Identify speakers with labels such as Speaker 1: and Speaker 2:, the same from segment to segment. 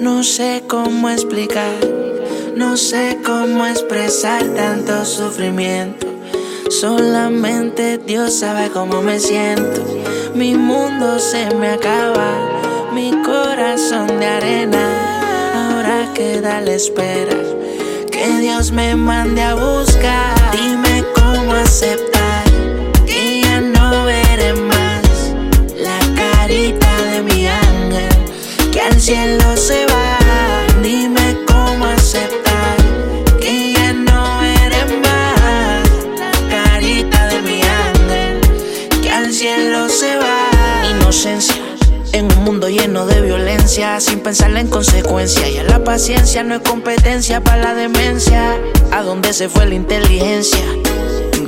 Speaker 1: No sé cómo explicar, no sé cómo expresar tanto sufrimiento. Solamente Dios sabe cómo me siento. Mi mundo se me acaba, mi corazón de arena. Ahora queda la espera que Dios me mande a buscar. Dime cómo aceptar que ya no veré más la carita de mi ángel que al cielo En un mundo lleno de violencia, sin pensar en consecuencias. Ya la paciencia no es competencia para la demencia. ¿A dónde se fue la inteligencia?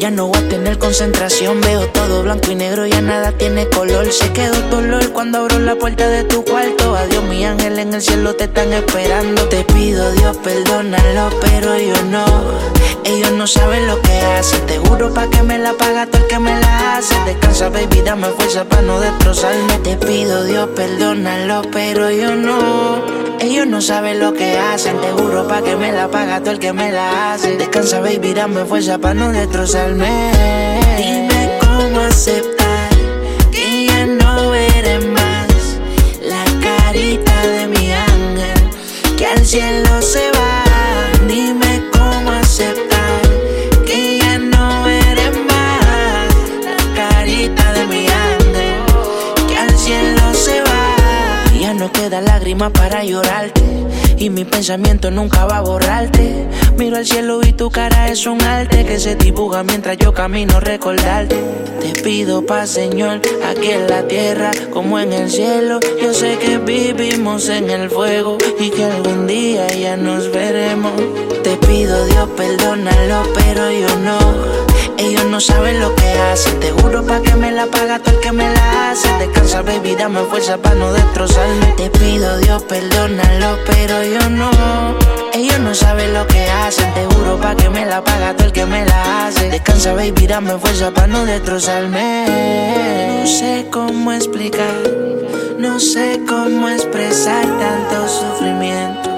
Speaker 1: Ya no voy a tener concentración, veo todo blanco y negro, ya nada tiene color. Se quedó dolor cuando abro la puerta de tu cuarto. Adiós, mi ángel, en el cielo te están esperando. Te pido, Dios, perdónalo, pero yo no. Ellos no saben lo que hacen. Te juro pa' que me la paga todo el que me la hace. Descansa, baby, dame fuerza para no destrozarme. Te pido, Dios, perdónalo, pero yo no. No saben lo que hacen. Te juro pa' que me la paga todo el que me la hace. Descansa, baby, dame fuerza para no destrozarme. Dime cómo aceptar que ya no veré más la carita de mi ángel que al cielo va. Ya no queda lágrima para llorarte y mi pensamiento nunca va a borrarte. Miro al cielo y tu cara es un arte que se dibuja mientras yo camino recordarte. Te pido paz, Señor, aquí en la tierra como en el cielo. Yo sé que vivimos en el fuego y que algún día ya nos veremos. Te pido, Dios, perdónalo, pero yo no. Ellos no saben lo que hacen. Te juro pa' que me la paga todo el que me la hace. Descansa, baby, dame fuerza para no destrozarme. Te pido, Dios, perdónalo, pero yo no. Ellos no saben lo que hacen. Te juro pa' que me la paga todo el que me la hace. Descansa, baby, dame fuerza para no destrozarme. No sé cómo explicar. No sé cómo expresar tanto sufrimiento.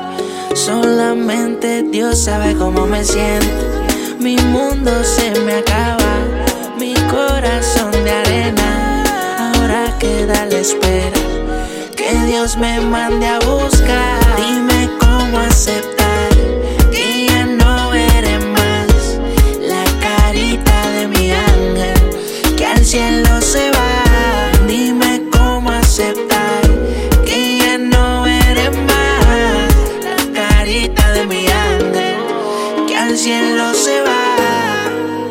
Speaker 1: Solamente Dios sabe cómo me siento. Mi mundo se me acaba, mi corazón de arena. Ahora queda la espera que Dios me mande a buscar. Dime cómo aceptar que ya no veré más la carita de mi ángel que al cielo se va. Dime cómo aceptar que ya no veré más la carita de mi ángel al cielo se va.